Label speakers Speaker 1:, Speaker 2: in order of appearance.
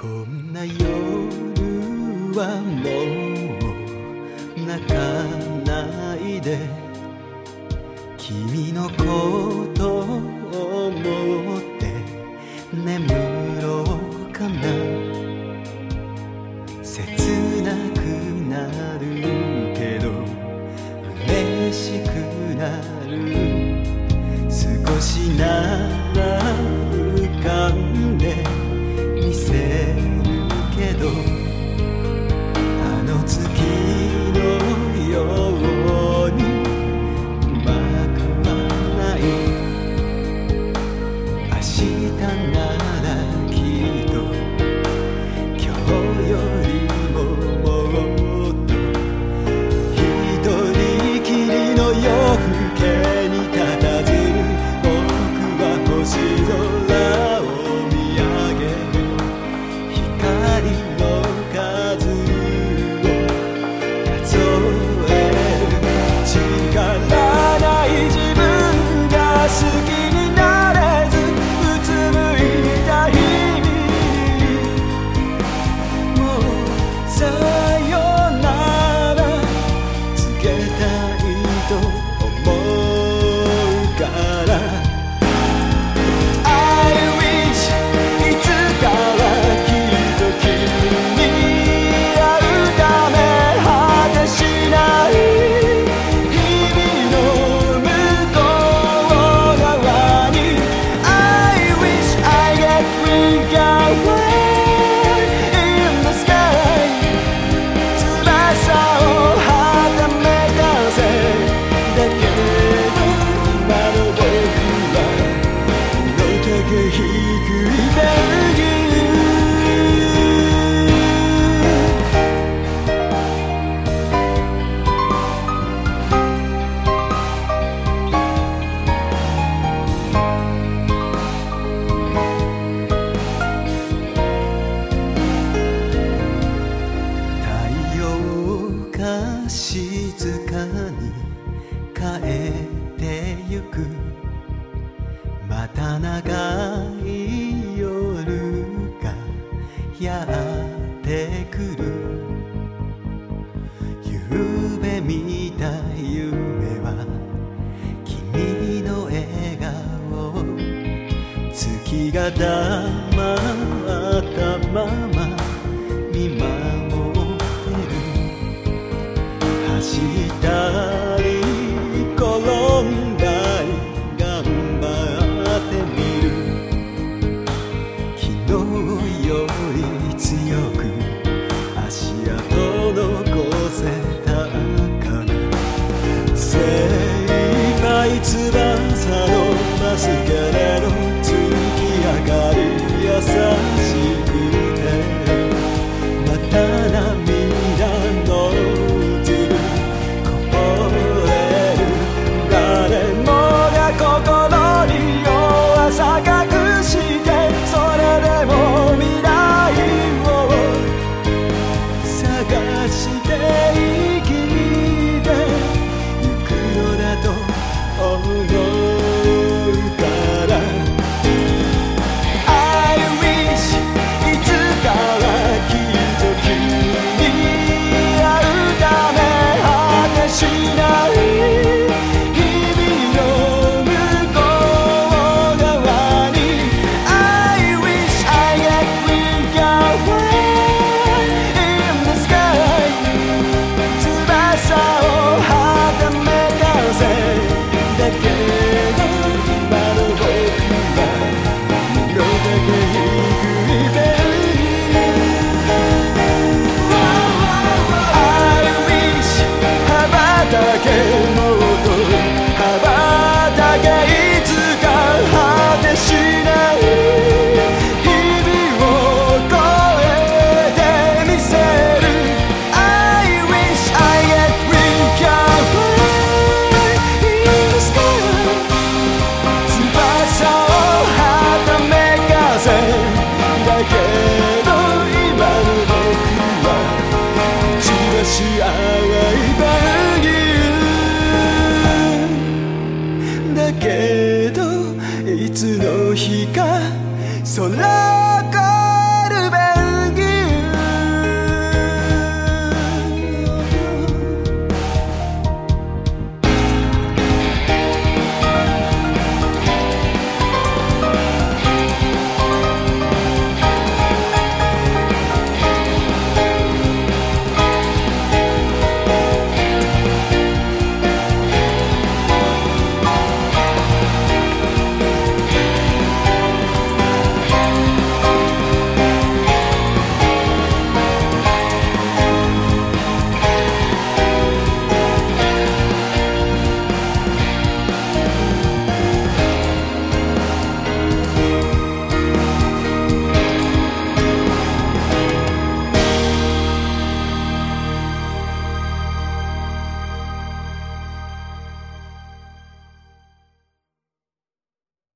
Speaker 1: こんな夜はもう泣かないで君のことを思って眠ろうかな。切なくなるけど嬉しくなる。少しな長い夜がやってくる。夕べ見た夢は君の笑顔月が黙ったまま見守ってる。走った coração. so love.